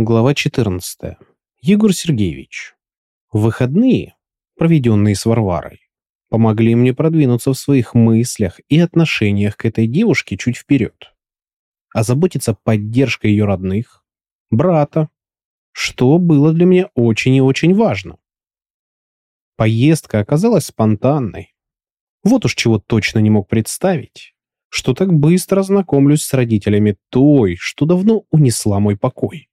Глава 14. Егор Сергеевич. Выходные, проведенные с Варварой, помогли мне продвинуться в своих мыслях и отношениях к этой девушке чуть вперед. Озаботиться поддержкой ее родных, брата, что было для меня очень и очень важно. Поездка оказалась спонтанной. Вот уж чего точно не мог представить, что так быстро знакомлюсь с родителями той, что давно унесла мой покой.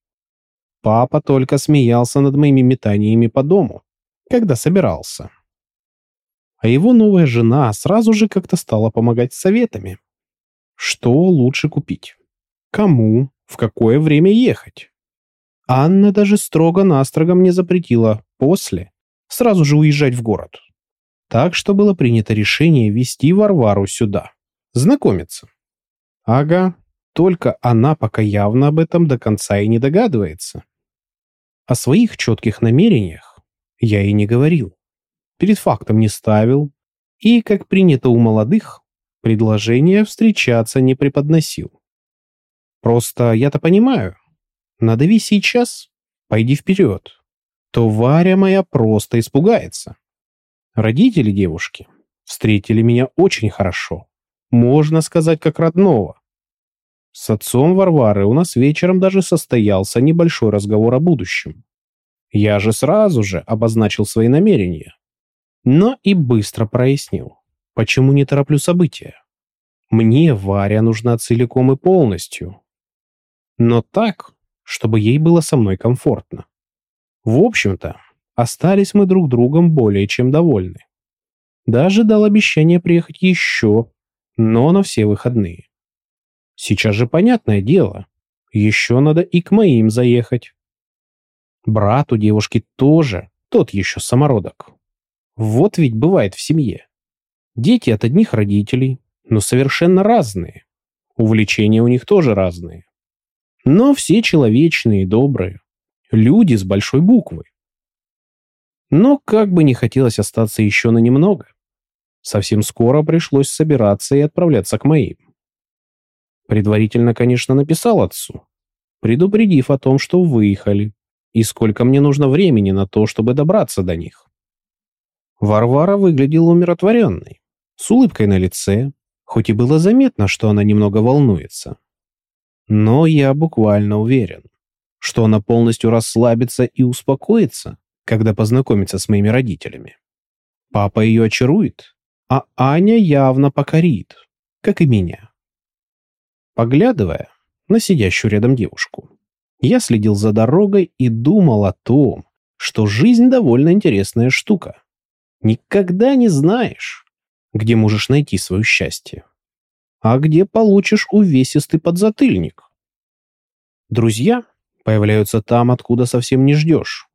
Папа только смеялся над моими метаниями по дому, когда собирался. А его новая жена сразу же как-то стала помогать советами. Что лучше купить? Кому? В какое время ехать? Анна даже строго-настрого мне запретила после сразу же уезжать в город. Так что было принято решение вести Варвару сюда, знакомиться. Ага, только она пока явно об этом до конца и не догадывается. О своих четких намерениях я и не говорил. Перед фактом не ставил. И, как принято у молодых, предложение встречаться не преподносил. Просто я-то понимаю. Надави сейчас, пойди вперед. То Варя моя просто испугается. Родители девушки встретили меня очень хорошо. Можно сказать, как родного. С отцом Варвары у нас вечером даже состоялся небольшой разговор о будущем. Я же сразу же обозначил свои намерения. Но и быстро прояснил, почему не тороплю события. Мне Варя нужна целиком и полностью. Но так, чтобы ей было со мной комфортно. В общем-то, остались мы друг другом более чем довольны. Даже дал обещание приехать еще, но на все выходные. Сейчас же понятное дело, еще надо и к моим заехать. Брат у девушки тоже тот еще самородок. Вот ведь бывает в семье. Дети от одних родителей, но совершенно разные. Увлечения у них тоже разные. Но все человечные и добрые. Люди с большой буквы. Но как бы не хотелось остаться еще на немного, совсем скоро пришлось собираться и отправляться к моим. Предварительно, конечно, написал отцу, предупредив о том, что выехали, и сколько мне нужно времени на то, чтобы добраться до них. Варвара выглядела умиротворенной, с улыбкой на лице, хоть и было заметно, что она немного волнуется. Но я буквально уверен, что она полностью расслабится и успокоится, когда познакомится с моими родителями. Папа ее очарует, а Аня явно покорит, как и меня. Поглядывая на сидящую рядом девушку, я следил за дорогой и думал о том, что жизнь довольно интересная штука. Никогда не знаешь, где можешь найти свое счастье, а где получишь увесистый подзатыльник. Друзья появляются там, откуда совсем не ждешь.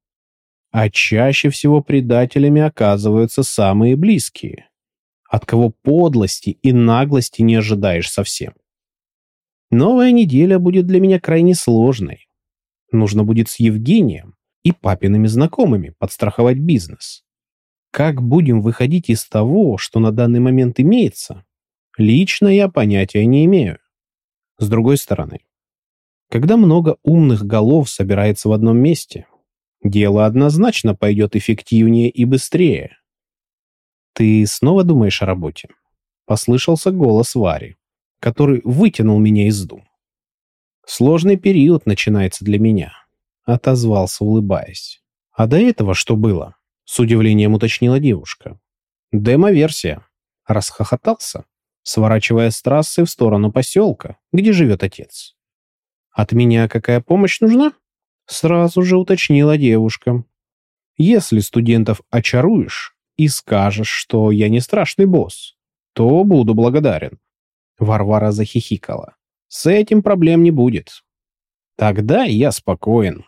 А чаще всего предателями оказываются самые близкие, от кого подлости и наглости не ожидаешь совсем. Новая неделя будет для меня крайне сложной. Нужно будет с Евгением и папиными знакомыми подстраховать бизнес. Как будем выходить из того, что на данный момент имеется, лично я понятия не имею. С другой стороны, когда много умных голов собирается в одном месте, дело однозначно пойдет эффективнее и быстрее. «Ты снова думаешь о работе?» Послышался голос Вари, который вытянул меня из дум. Сложный период начинается для меня, отозвался, улыбаясь. А до этого что было? С удивлением уточнила девушка. Демо-версия. Расхохотался, сворачивая с трассы в сторону поселка, где живет отец. От меня какая помощь нужна? Сразу же уточнила девушка. Если студентов очаруешь и скажешь, что я не страшный босс, то буду благодарен. Варвара захихикала. С этим проблем не будет. Тогда я спокоен.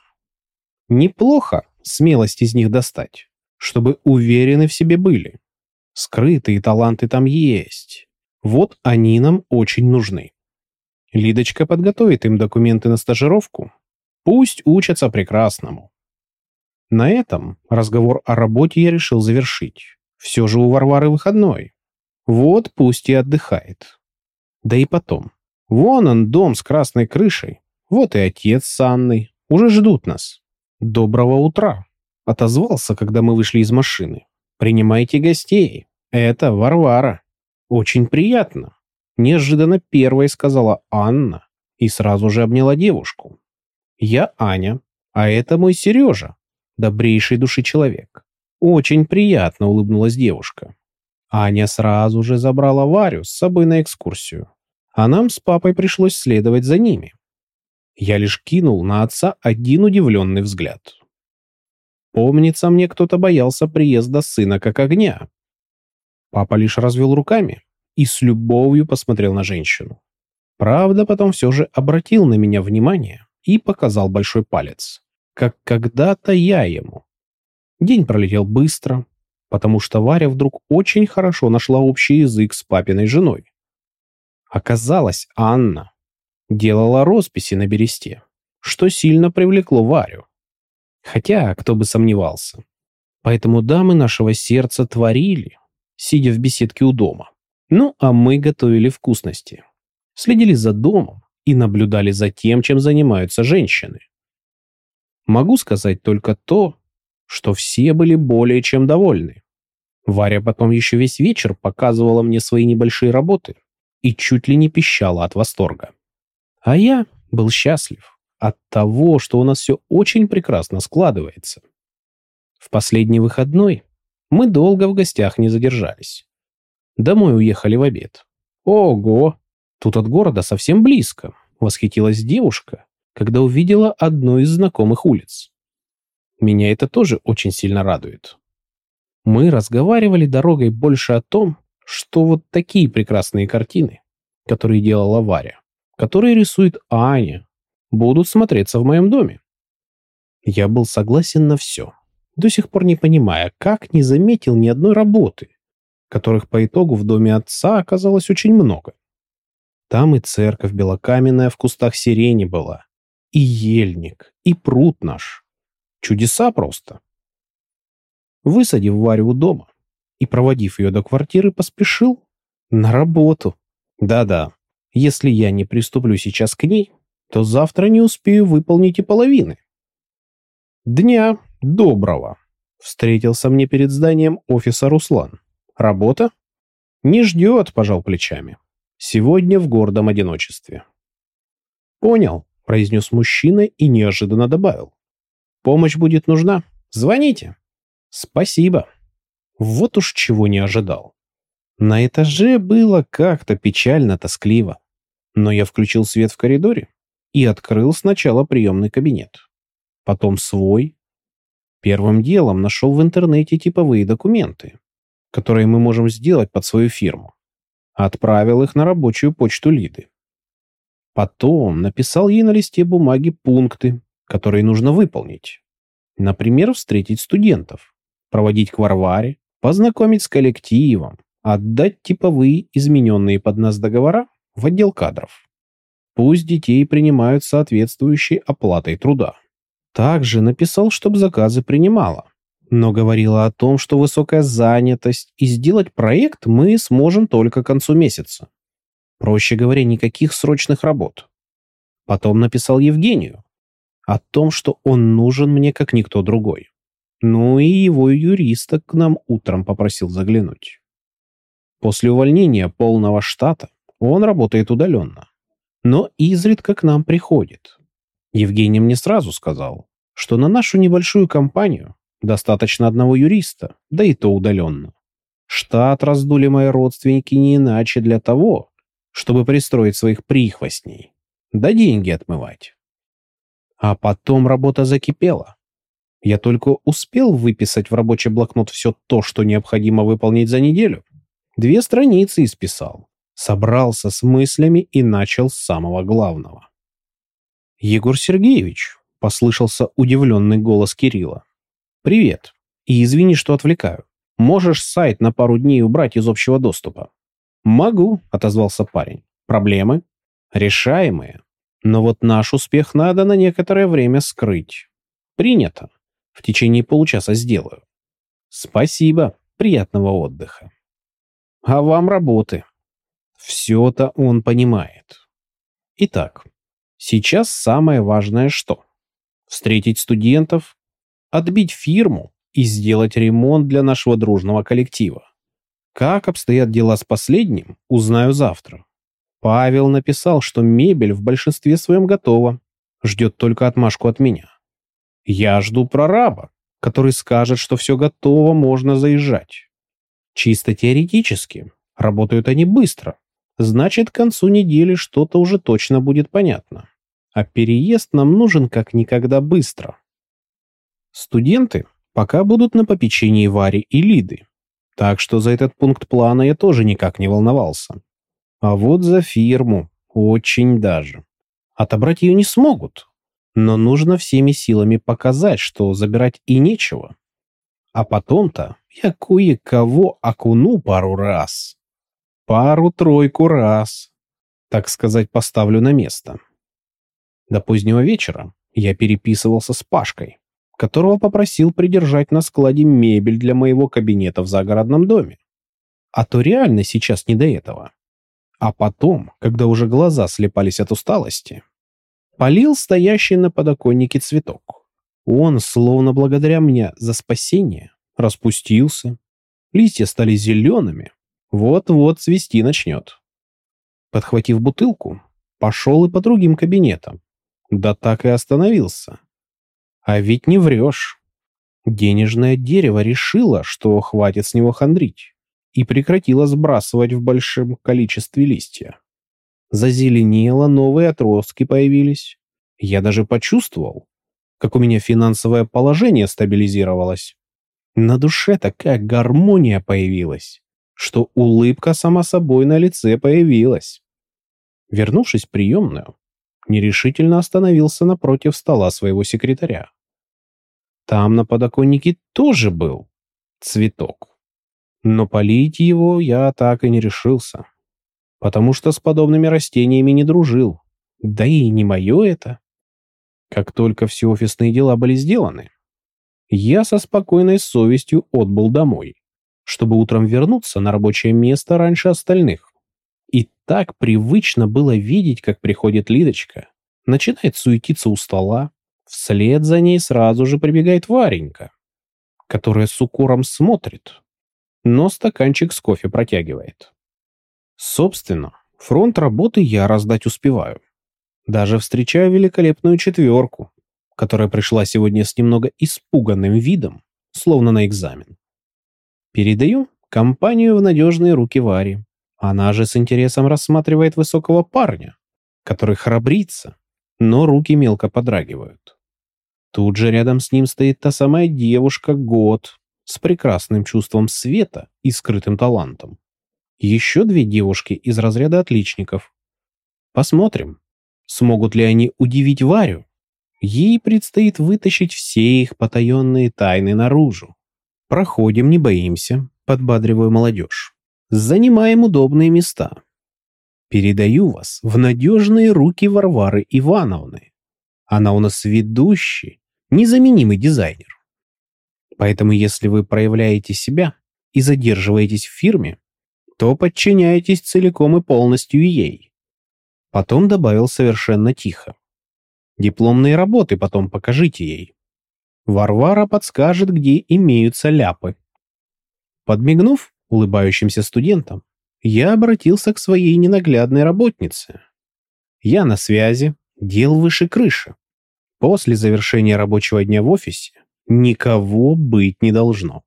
Неплохо смелость из них достать, чтобы уверены в себе были. Скрытые таланты там есть. Вот они нам очень нужны. Лидочка подготовит им документы на стажировку. Пусть учатся прекрасному. На этом разговор о работе я решил завершить. Все же у Варвары выходной. Вот пусть и отдыхает. Да и потом, Вон он, дом с красной крышей. Вот и отец с Анной. Уже ждут нас. Доброго утра. Отозвался, когда мы вышли из машины. Принимайте гостей. Это Варвара. Очень приятно. Неожиданно первой сказала Анна и сразу же обняла девушку. Я Аня, а это мой Сережа, добрейший души человек. Очень приятно улыбнулась девушка. Аня сразу же забрала Варю с собой на экскурсию, а нам с папой пришлось следовать за ними. Я лишь кинул на отца один удивленный взгляд. Помнится, мне кто-то боялся приезда сына как огня. Папа лишь развел руками и с любовью посмотрел на женщину. Правда, потом все же обратил на меня внимание и показал большой палец, как когда-то я ему. День пролетел быстро, потому что Варя вдруг очень хорошо нашла общий язык с папиной женой. Оказалось, Анна делала росписи на бересте, что сильно привлекло Варю. Хотя, кто бы сомневался. Поэтому дамы нашего сердца творили, сидя в беседке у дома. Ну, а мы готовили вкусности. Следили за домом и наблюдали за тем, чем занимаются женщины. Могу сказать только то, что все были более чем довольны. Варя потом еще весь вечер показывала мне свои небольшие работы и чуть ли не пищала от восторга. А я был счастлив от того, что у нас все очень прекрасно складывается. В последний выходной мы долго в гостях не задержались. Домой уехали в обед. Ого! Тут от города совсем близко, восхитилась девушка, когда увидела одну из знакомых улиц. Меня это тоже очень сильно радует. Мы разговаривали дорогой больше о том, что вот такие прекрасные картины, которые делала Варя, которые рисует Аня, будут смотреться в моем доме. Я был согласен на все, до сих пор не понимая, как не заметил ни одной работы, которых по итогу в доме отца оказалось очень много. Там и церковь белокаменная в кустах сирени была, и ельник, и пруд наш. Чудеса просто. Высадив Варю у дома и проводив ее до квартиры, поспешил на работу. Да-да, если я не приступлю сейчас к ней, то завтра не успею выполнить и половины. Дня доброго. Встретился мне перед зданием офиса Руслан. Работа? Не ждет, пожал плечами. Сегодня в гордом одиночестве. Понял, произнес мужчина и неожиданно добавил. Помощь будет нужна? Звоните. Спасибо. Вот уж чего не ожидал. На этаже было как-то печально-тоскливо. Но я включил свет в коридоре и открыл сначала приемный кабинет. Потом свой. Первым делом нашел в интернете типовые документы, которые мы можем сделать под свою фирму. Отправил их на рабочую почту Лиды. Потом написал ей на листе бумаги пункты, которые нужно выполнить. Например, встретить студентов, проводить к Варваре, познакомить с коллективом, отдать типовые измененные под нас договора в отдел кадров. Пусть детей принимают соответствующей оплатой труда. Также написал, чтобы заказы принимала, но говорила о том, что высокая занятость и сделать проект мы сможем только к концу месяца. Проще говоря, никаких срочных работ. Потом написал Евгению о том, что он нужен мне как никто другой. Ну и его юриста к нам утром попросил заглянуть. После увольнения полного штата он работает удаленно, но изредка к нам приходит. Евгений мне сразу сказал, что на нашу небольшую компанию достаточно одного юриста, да и то удаленно. Штат раздули мои родственники не иначе для того, чтобы пристроить своих прихвостней, да деньги отмывать. А потом работа закипела. Я только успел выписать в рабочий блокнот все то, что необходимо выполнить за неделю. Две страницы исписал. Собрался с мыслями и начал с самого главного. «Егор Сергеевич», — послышался удивленный голос Кирилла. «Привет. И извини, что отвлекаю. Можешь сайт на пару дней убрать из общего доступа?» «Могу», — отозвался парень. «Проблемы?» «Решаемые. Но вот наш успех надо на некоторое время скрыть». «Принято. В течение получаса сделаю». «Спасибо. Приятного отдыха». «А вам работы». Все-то он понимает. Итак, сейчас самое важное что? встретить студентов, отбить фирму и сделать ремонт для нашего дружного коллектива. Как обстоят дела с последним, узнаю завтра. Павел написал, что мебель в большинстве своем готова, ждет только отмашку от меня. Я жду прораба, который скажет, что все готово, можно заезжать. Чисто теоретически, работают они быстро. Значит, к концу недели что-то уже точно будет понятно. А переезд нам нужен как никогда быстро. Студенты пока будут на попечении Вари и Лиды. Так что за этот пункт плана я тоже никак не волновался. А вот за фирму очень даже. Отобрать ее не смогут, но нужно всеми силами показать, что забирать и нечего. А потом-то я кое-кого окуну пару раз. Пару-тройку раз. Так сказать, поставлю на место. До позднего вечера я переписывался с Пашкой, которого попросил придержать на складе мебель для моего кабинета в загородном доме. А то реально сейчас не до этого. А потом, когда уже глаза слепались от усталости, полил стоящий на подоконнике цветок. Он, словно благодаря мне за спасение, распустился. Листья стали зелеными. Вот-вот цвести начнет. Подхватив бутылку, пошел и по другим кабинетам. Да так и остановился. А ведь не врешь. Денежное дерево решило, что хватит с него хандрить, и прекратило сбрасывать в большом количестве листья. Зазеленело, новые отростки появились. Я даже почувствовал, как у меня финансовое положение стабилизировалось. На душе такая гармония появилась, что улыбка сама собой на лице появилась. Вернувшись в приемную, нерешительно остановился напротив стола своего секретаря. Там на подоконнике тоже был цветок. Но полить его я так и не решился потому что с подобными растениями не дружил. Да и не мое это. Как только все офисные дела были сделаны, я со спокойной совестью отбыл домой, чтобы утром вернуться на рабочее место раньше остальных. И так привычно было видеть, как приходит Лидочка, начинает суетиться у стола, вслед за ней сразу же прибегает Варенька, которая с укором смотрит, но стаканчик с кофе протягивает. Собственно, фронт работы я раздать успеваю. Даже встречаю великолепную четверку, которая пришла сегодня с немного испуганным видом, словно на экзамен. Передаю компанию в надежные руки Вари. Она же с интересом рассматривает высокого парня, который храбрится, но руки мелко подрагивают. Тут же рядом с ним стоит та самая девушка Год с прекрасным чувством света и скрытым талантом еще две девушки из разряда отличников. Посмотрим, смогут ли они удивить Варю. Ей предстоит вытащить все их потаенные тайны наружу. Проходим, не боимся, подбадриваю молодежь. Занимаем удобные места. Передаю вас в надежные руки Варвары Ивановны. Она у нас ведущий, незаменимый дизайнер. Поэтому если вы проявляете себя и задерживаетесь в фирме, то подчиняетесь целиком и полностью ей. Потом добавил совершенно тихо. Дипломные работы потом покажите ей. Варвара подскажет, где имеются ляпы. Подмигнув улыбающимся студентам, я обратился к своей ненаглядной работнице. Я на связи, дел выше крыши. После завершения рабочего дня в офисе никого быть не должно.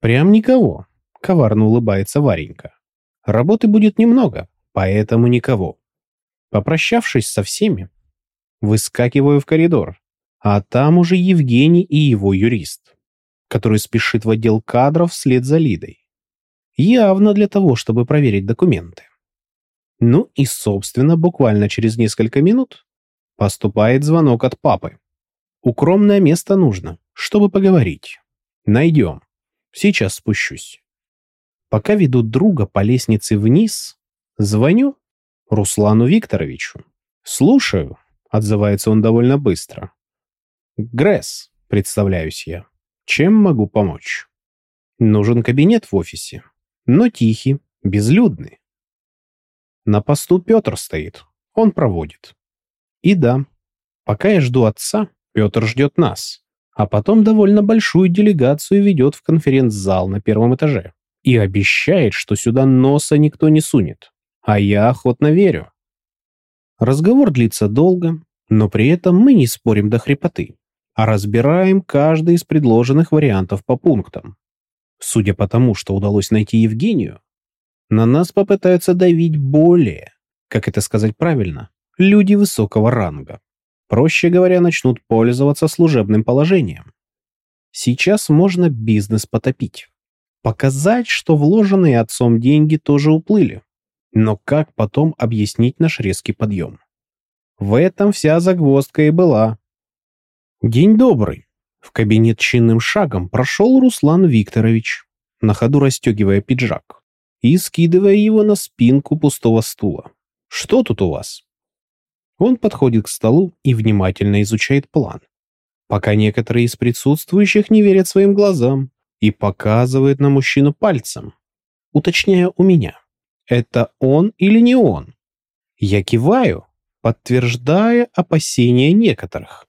Прям никого, коварно улыбается Варенька. Работы будет немного, поэтому никого. Попрощавшись со всеми, выскакиваю в коридор, а там уже Евгений и его юрист, который спешит в отдел кадров вслед за Лидой. Явно для того, чтобы проверить документы. Ну и, собственно, буквально через несколько минут поступает звонок от папы. Укромное место нужно, чтобы поговорить. Найдем. Сейчас спущусь. Пока веду друга по лестнице вниз, звоню Руслану Викторовичу. «Слушаю», — отзывается он довольно быстро. «Гресс», — представляюсь я. «Чем могу помочь?» «Нужен кабинет в офисе, но тихий, безлюдный. На посту Петр стоит, он проводит. И да, пока я жду отца, Петр ждет нас, а потом довольно большую делегацию ведет в конференц-зал на первом этаже и обещает, что сюда носа никто не сунет. А я охотно верю. Разговор длится долго, но при этом мы не спорим до хрипоты, а разбираем каждый из предложенных вариантов по пунктам. Судя по тому, что удалось найти Евгению, на нас попытаются давить более, как это сказать правильно, люди высокого ранга. Проще говоря, начнут пользоваться служебным положением. Сейчас можно бизнес потопить. Показать, что вложенные отцом деньги тоже уплыли. Но как потом объяснить наш резкий подъем? В этом вся загвоздка и была. День добрый. В кабинет чинным шагом прошел Руслан Викторович, на ходу расстегивая пиджак и скидывая его на спинку пустого стула. «Что тут у вас?» Он подходит к столу и внимательно изучает план, пока некоторые из присутствующих не верят своим глазам и показывает на мужчину пальцем, уточняя у меня, это он или не он. Я киваю, подтверждая опасения некоторых.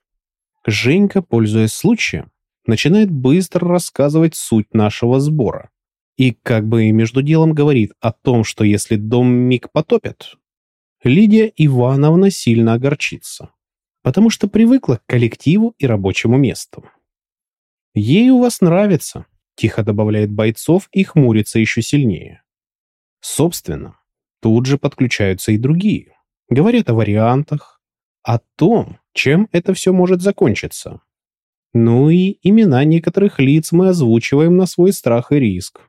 Женька, пользуясь случаем, начинает быстро рассказывать суть нашего сбора. И как бы между делом говорит о том, что если дом миг потопят, Лидия Ивановна сильно огорчится, потому что привыкла к коллективу и рабочему месту. «Ей у вас нравится», — тихо добавляет бойцов и хмурится еще сильнее. Собственно, тут же подключаются и другие. Говорят о вариантах, о том, чем это все может закончиться. Ну и имена некоторых лиц мы озвучиваем на свой страх и риск.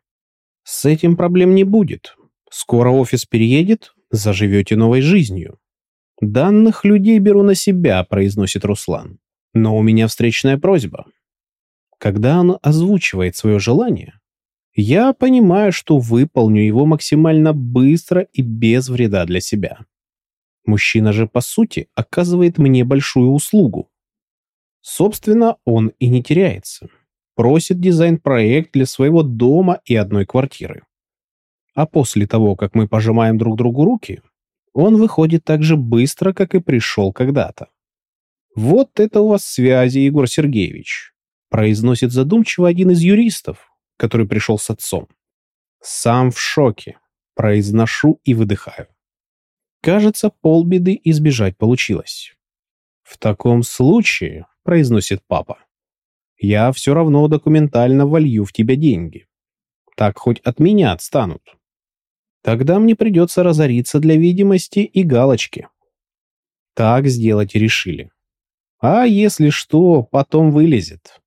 С этим проблем не будет. Скоро офис переедет, заживете новой жизнью. Данных людей беру на себя, произносит Руслан. Но у меня встречная просьба. Когда он озвучивает свое желание, я понимаю, что выполню его максимально быстро и без вреда для себя. Мужчина же, по сути, оказывает мне большую услугу. Собственно, он и не теряется. Просит дизайн-проект для своего дома и одной квартиры. А после того, как мы пожимаем друг другу руки, он выходит так же быстро, как и пришел когда-то. «Вот это у вас связи, Егор Сергеевич», произносит задумчиво один из юристов, который пришел с отцом. Сам в шоке, произношу и выдыхаю. Кажется, полбеды избежать получилось. «В таком случае», — произносит папа, «я все равно документально волью в тебя деньги. Так хоть от меня отстанут. Тогда мне придется разориться для видимости и галочки». Так сделать решили. А если что, потом вылезет.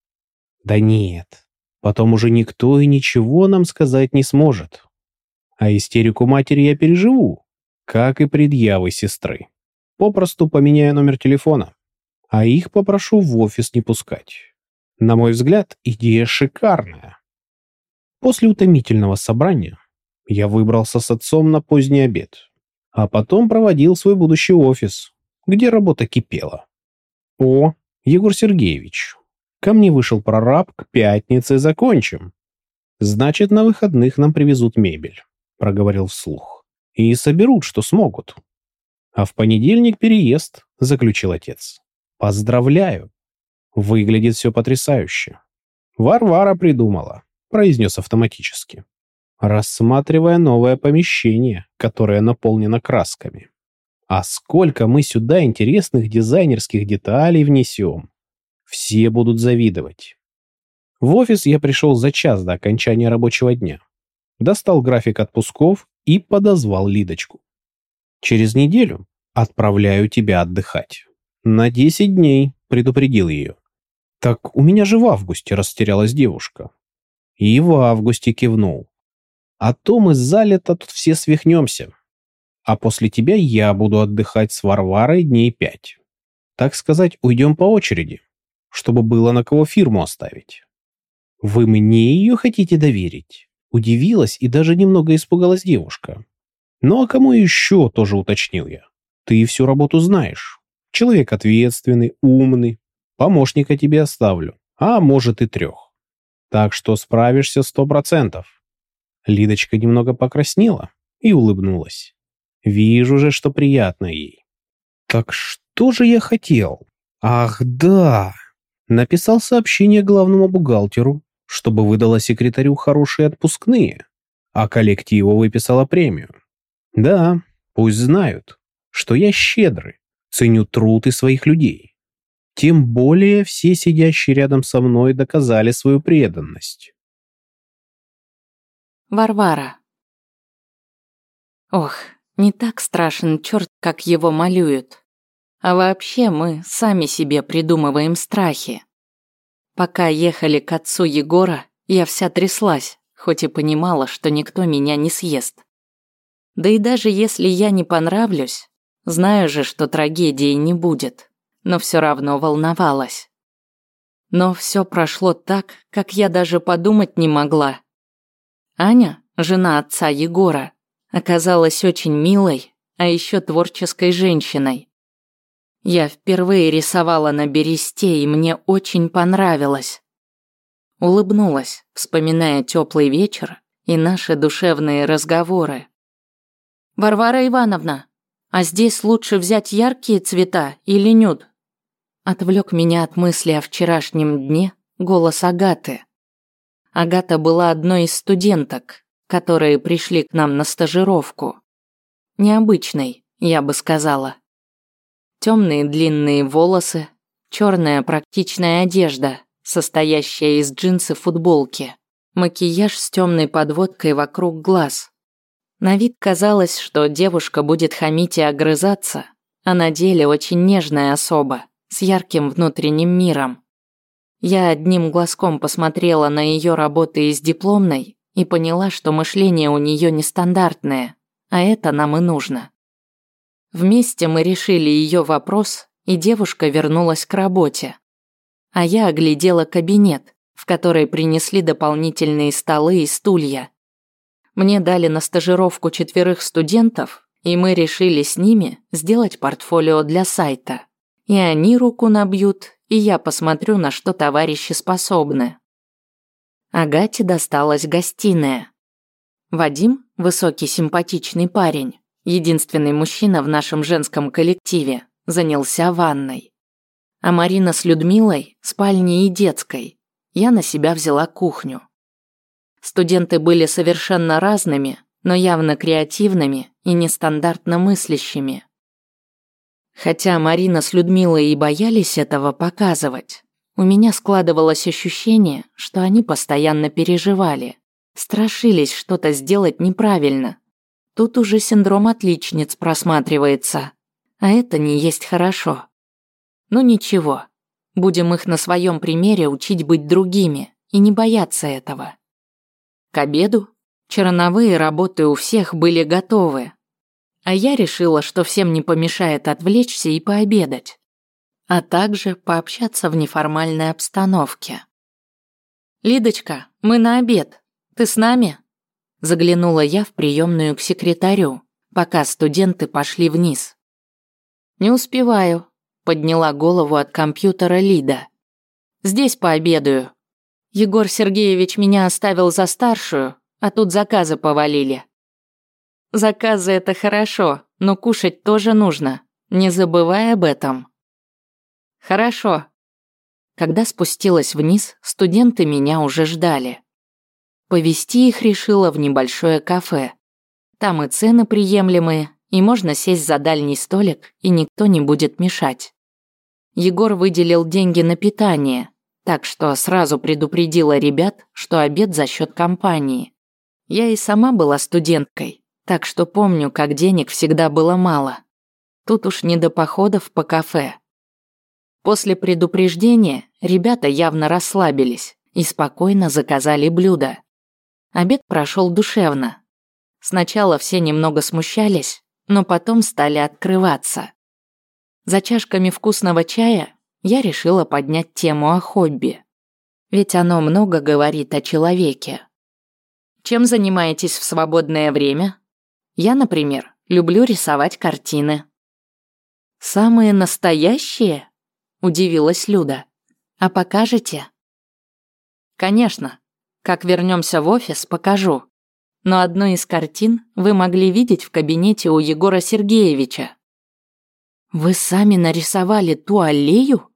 Да нет, потом уже никто и ничего нам сказать не сможет. А истерику матери я переживу, как и предъявы сестры. Попросту поменяю номер телефона, а их попрошу в офис не пускать. На мой взгляд, идея шикарная. После утомительного собрания я выбрался с отцом на поздний обед, а потом проводил свой будущий офис, где работа кипела. О, Егор Сергеевич, ко мне вышел прораб, к пятнице закончим. Значит, на выходных нам привезут мебель, проговорил вслух и соберут, что смогут. А в понедельник переезд, заключил отец. Поздравляю. Выглядит все потрясающе. Варвара придумала, произнес автоматически, рассматривая новое помещение, которое наполнено красками. А сколько мы сюда интересных дизайнерских деталей внесем. Все будут завидовать. В офис я пришел за час до окончания рабочего дня. Достал график отпусков и подозвал Лидочку. «Через неделю отправляю тебя отдыхать. На 10 дней», — предупредил ее. «Так у меня же в августе растерялась девушка». И в августе кивнул. «А то мы за лето тут все свихнемся. А после тебя я буду отдыхать с Варварой дней пять. Так сказать, уйдем по очереди, чтобы было на кого фирму оставить. Вы мне ее хотите доверить?» Удивилась и даже немного испугалась девушка. «Ну а кому еще?» – тоже уточнил я. «Ты всю работу знаешь. Человек ответственный, умный. Помощника тебе оставлю, а может и трех. Так что справишься сто процентов». Лидочка немного покраснела и улыбнулась. «Вижу же, что приятно ей». «Так что же я хотел?» «Ах, да!» Написал сообщение главному бухгалтеру, чтобы выдала секретарю хорошие отпускные, а коллективу выписала премию. Да, пусть знают, что я щедрый, ценю труд и своих людей. Тем более все сидящие рядом со мной доказали свою преданность. Варвара. Ох, не так страшен черт, как его малюют. А вообще мы сами себе придумываем страхи. Пока ехали к отцу Егора, я вся тряслась, хоть и понимала, что никто меня не съест. Да и даже если я не понравлюсь, знаю же, что трагедии не будет, но все равно волновалась. Но все прошло так, как я даже подумать не могла. Аня, жена отца Егора, оказалась очень милой, а еще творческой женщиной. Я впервые рисовала на бересте, и мне очень понравилось. Улыбнулась, вспоминая теплый вечер и наши душевные разговоры. «Варвара Ивановна, а здесь лучше взять яркие цвета или нюд?» Отвлек меня от мысли о вчерашнем дне голос Агаты. Агата была одной из студенток, которые пришли к нам на стажировку. Необычной, я бы сказала. Темные длинные волосы, черная практичная одежда, состоящая из джинсы футболки, макияж с темной подводкой вокруг глаз. На вид казалось, что девушка будет хамить и огрызаться, а на деле очень нежная особа, с ярким внутренним миром. Я одним глазком посмотрела на ее работы из дипломной и поняла, что мышление у нее нестандартное, а это нам и нужно. Вместе мы решили ее вопрос, и девушка вернулась к работе. А я оглядела кабинет, в который принесли дополнительные столы и стулья. Мне дали на стажировку четверых студентов, и мы решили с ними сделать портфолио для сайта. И они руку набьют, и я посмотрю, на что товарищи способны. Агате досталась гостиная. Вадим, высокий симпатичный парень, единственный мужчина в нашем женском коллективе, занялся ванной. А Марина с Людмилой – спальней и детской. Я на себя взяла кухню. Студенты были совершенно разными, но явно креативными и нестандартно мыслящими. Хотя Марина с Людмилой и боялись этого показывать, у меня складывалось ощущение, что они постоянно переживали, страшились что-то сделать неправильно. Тут уже синдром отличниц просматривается, а это не есть хорошо. Ну ничего, будем их на своем примере учить быть другими и не бояться этого. К обеду черновые работы у всех были готовы, а я решила, что всем не помешает отвлечься и пообедать а также пообщаться в неформальной обстановке. «Лидочка, мы на обед. Ты с нами?» Заглянула я в приемную к секретарю, пока студенты пошли вниз. «Не успеваю», — подняла голову от компьютера Лида. «Здесь пообедаю. Егор Сергеевич меня оставил за старшую, а тут заказы повалили». «Заказы — это хорошо, но кушать тоже нужно. Не забывай об этом». Хорошо. Когда спустилась вниз, студенты меня уже ждали. Повести их решила в небольшое кафе. Там и цены приемлемые, и можно сесть за дальний столик, и никто не будет мешать. Егор выделил деньги на питание, так что сразу предупредила ребят, что обед за счет компании. Я и сама была студенткой, так что помню, как денег всегда было мало. Тут уж не до походов по кафе. После предупреждения ребята явно расслабились и спокойно заказали блюда. Обед прошел душевно. Сначала все немного смущались, но потом стали открываться. За чашками вкусного чая я решила поднять тему о хобби. Ведь оно много говорит о человеке. Чем занимаетесь в свободное время? Я, например, люблю рисовать картины. Самые настоящие? Удивилась Люда. А покажете? Конечно. Как вернемся в офис, покажу. Но одну из картин вы могли видеть в кабинете у Егора Сергеевича. Вы сами нарисовали ту аллею?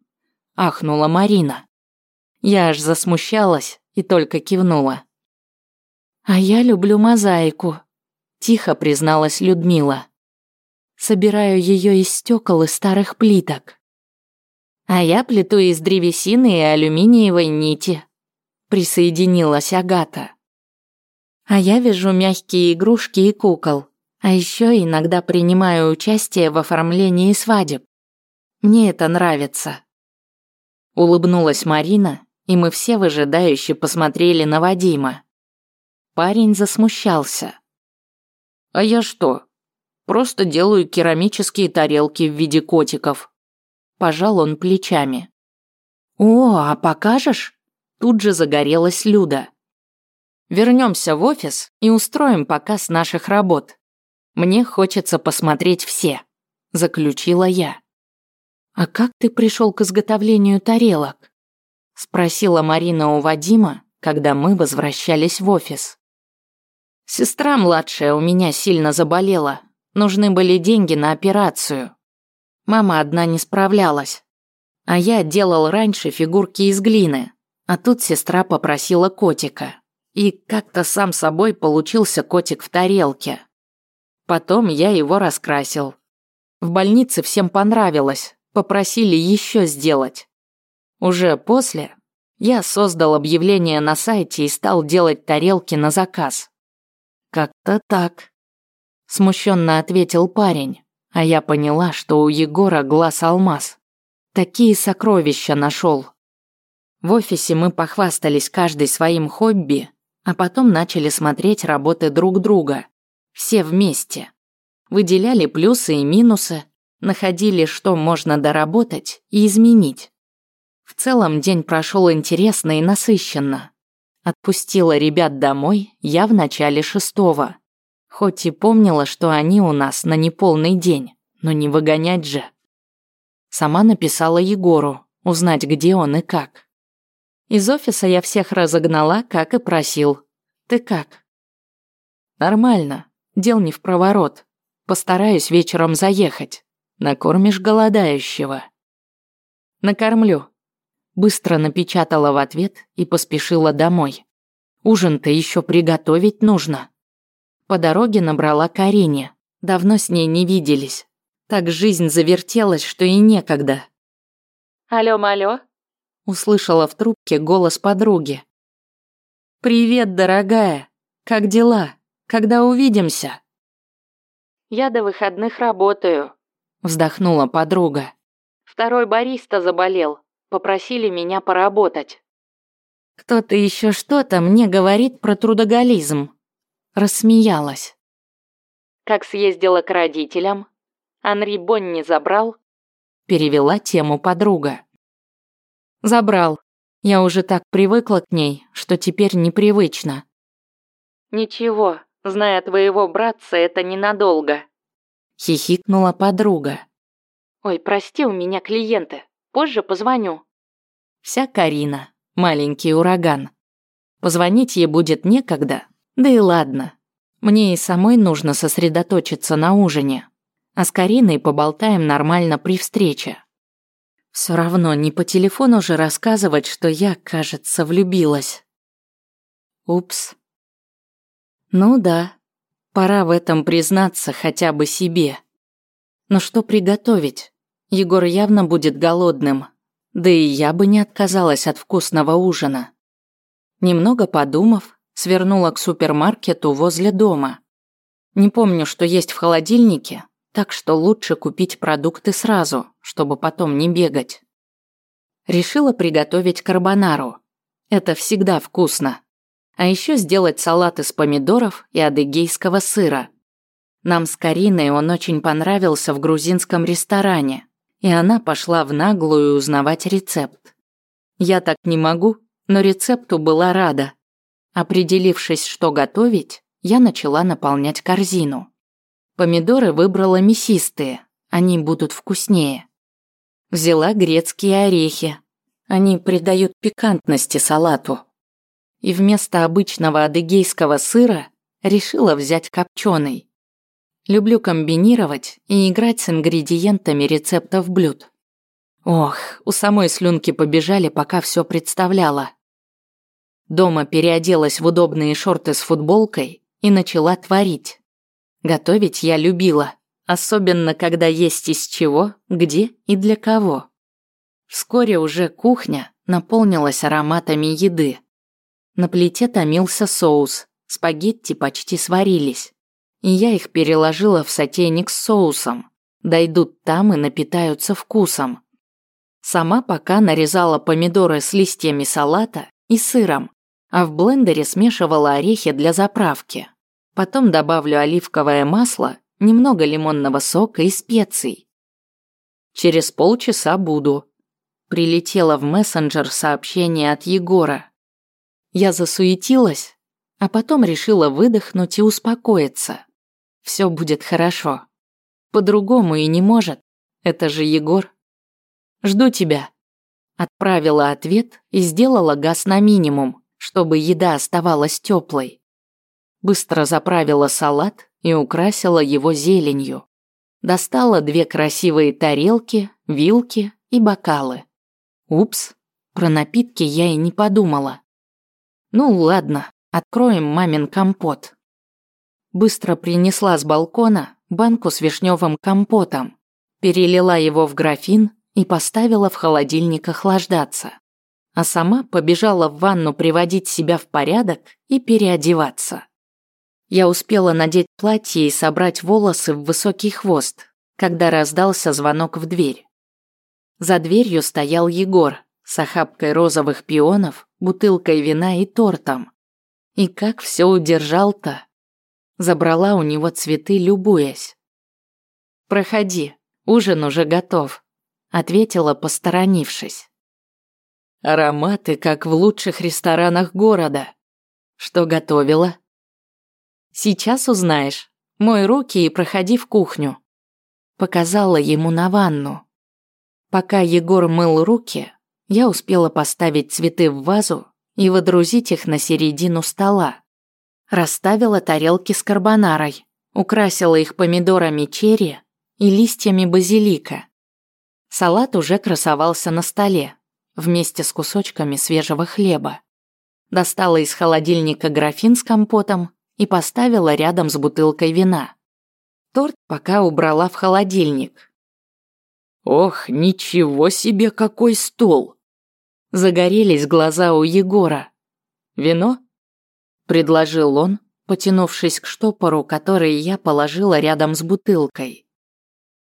Ахнула Марина. Я аж засмущалась и только кивнула. «А я люблю мозаику», – тихо призналась Людмила. «Собираю ее из стекол и старых плиток». «А я плету из древесины и алюминиевой нити», – присоединилась Агата. «А я вяжу мягкие игрушки и кукол, а еще иногда принимаю участие в оформлении свадеб. Мне это нравится». Улыбнулась Марина, и мы все выжидающе посмотрели на Вадима. Парень засмущался. «А я что? Просто делаю керамические тарелки в виде котиков». Пожал он плечами. «О, а покажешь?» Тут же загорелась Люда. Вернемся в офис и устроим показ наших работ. Мне хочется посмотреть все», – заключила я. «А как ты пришел к изготовлению тарелок?» – спросила Марина у Вадима, когда мы возвращались в офис. Сестра младшая у меня сильно заболела. Нужны были деньги на операцию. Мама одна не справлялась. А я делал раньше фигурки из глины. А тут сестра попросила котика. И как-то сам собой получился котик в тарелке. Потом я его раскрасил. В больнице всем понравилось. Попросили еще сделать. Уже после я создал объявление на сайте и стал делать тарелки на заказ. «Как-то так», – смущенно ответил парень, а я поняла, что у Егора глаз алмаз. Такие сокровища нашел. В офисе мы похвастались каждый своим хобби, а потом начали смотреть работы друг друга. Все вместе. Выделяли плюсы и минусы, находили, что можно доработать и изменить. В целом день прошел интересно и насыщенно. Отпустила ребят домой я в начале шестого. Хоть и помнила, что они у нас на неполный день, но не выгонять же. Сама написала Егору, узнать, где он и как. Из офиса я всех разогнала, как и просил. Ты как? Нормально, дел не в проворот. Постараюсь вечером заехать. Накормишь голодающего. Накормлю, Быстро напечатала в ответ и поспешила домой. Ужин-то еще приготовить нужно. По дороге набрала Карине. Давно с ней не виделись. Так жизнь завертелась, что и некогда. «Алло, алло?» Услышала в трубке голос подруги. «Привет, дорогая. Как дела? Когда увидимся?» «Я до выходных работаю», вздохнула подруга. «Второй бариста заболел попросили меня поработать. Кто-то еще что-то мне говорит про трудоголизм. Рассмеялась. Как съездила к родителям? Анри Бонни забрал? Перевела тему подруга. Забрал. Я уже так привыкла к ней, что теперь непривычно. Ничего, зная твоего братца, это ненадолго. Хихикнула подруга. Ой, прости, у меня клиенты. Позже позвоню. Вся Карина, маленький ураган. Позвонить ей будет некогда, да и ладно. Мне и самой нужно сосредоточиться на ужине. А с Кариной поболтаем нормально при встрече. Все равно не по телефону же рассказывать, что я, кажется, влюбилась. Упс. Ну да, пора в этом признаться хотя бы себе. Но что приготовить? Егор явно будет голодным, да и я бы не отказалась от вкусного ужина. Немного подумав, свернула к супермаркету возле дома. Не помню, что есть в холодильнике, так что лучше купить продукты сразу, чтобы потом не бегать. Решила приготовить карбонару. Это всегда вкусно. А еще сделать салат из помидоров и адыгейского сыра. Нам с Кариной он очень понравился в грузинском ресторане и она пошла в наглую узнавать рецепт. Я так не могу, но рецепту была рада. Определившись, что готовить, я начала наполнять корзину. Помидоры выбрала мясистые, они будут вкуснее. Взяла грецкие орехи. Они придают пикантности салату. И вместо обычного адыгейского сыра решила взять копченый. Люблю комбинировать и играть с ингредиентами рецептов блюд. Ох, у самой слюнки побежали, пока все представляла. Дома переоделась в удобные шорты с футболкой и начала творить. Готовить я любила, особенно когда есть из чего, где и для кого. Вскоре уже кухня наполнилась ароматами еды. На плите томился соус, спагетти почти сварились, и я их переложила в сотейник с соусом. Дойдут там и напитаются вкусом. Сама пока нарезала помидоры с листьями салата и сыром, а в блендере смешивала орехи для заправки. Потом добавлю оливковое масло, немного лимонного сока и специй. Через полчаса буду. Прилетело в мессенджер сообщение от Егора. Я засуетилась, а потом решила выдохнуть и успокоиться. Все будет хорошо. По-другому и не может. Это же Егор. Жду тебя. Отправила ответ и сделала газ на минимум, чтобы еда оставалась теплой. Быстро заправила салат и украсила его зеленью. Достала две красивые тарелки, вилки и бокалы. Упс, про напитки я и не подумала. Ну ладно, откроем мамин компот. Быстро принесла с балкона банку с вишневым компотом, перелила его в графин и поставила в холодильник охлаждаться. А сама побежала в ванну приводить себя в порядок и переодеваться. Я успела надеть платье и собрать волосы в высокий хвост, когда раздался звонок в дверь. За дверью стоял Егор с охапкой розовых пионов, бутылкой вина и тортом. И как все удержал-то? Забрала у него цветы, любуясь. «Проходи, ужин уже готов», ответила, посторонившись. Ароматы, как в лучших ресторанах города. Что готовила? Сейчас узнаешь. Мой руки и проходи в кухню. Показала ему на ванну. Пока Егор мыл руки, я успела поставить цветы в вазу и водрузить их на середину стола. Расставила тарелки с карбонарой, украсила их помидорами черри и листьями базилика. Салат уже красовался на столе, вместе с кусочками свежего хлеба. Достала из холодильника графин с компотом и поставила рядом с бутылкой вина. Торт пока убрала в холодильник. Ох, ничего себе какой стол! Загорелись глаза у Егора. Вино? Предложил он, потянувшись к штопору, который я положила рядом с бутылкой.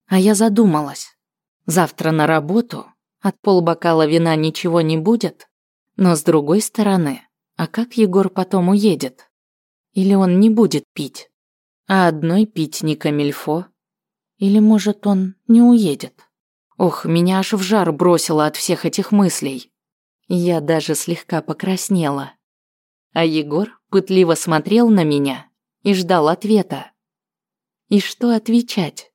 А я задумалась. Завтра на работу, от полбокала вина ничего не будет. Но с другой стороны, а как Егор потом уедет? Или он не будет пить? А одной пить не камильфо? Или, может, он не уедет? Ох, меня аж в жар бросило от всех этих мыслей. Я даже слегка покраснела. А Егор пытливо смотрел на меня и ждал ответа. И что отвечать?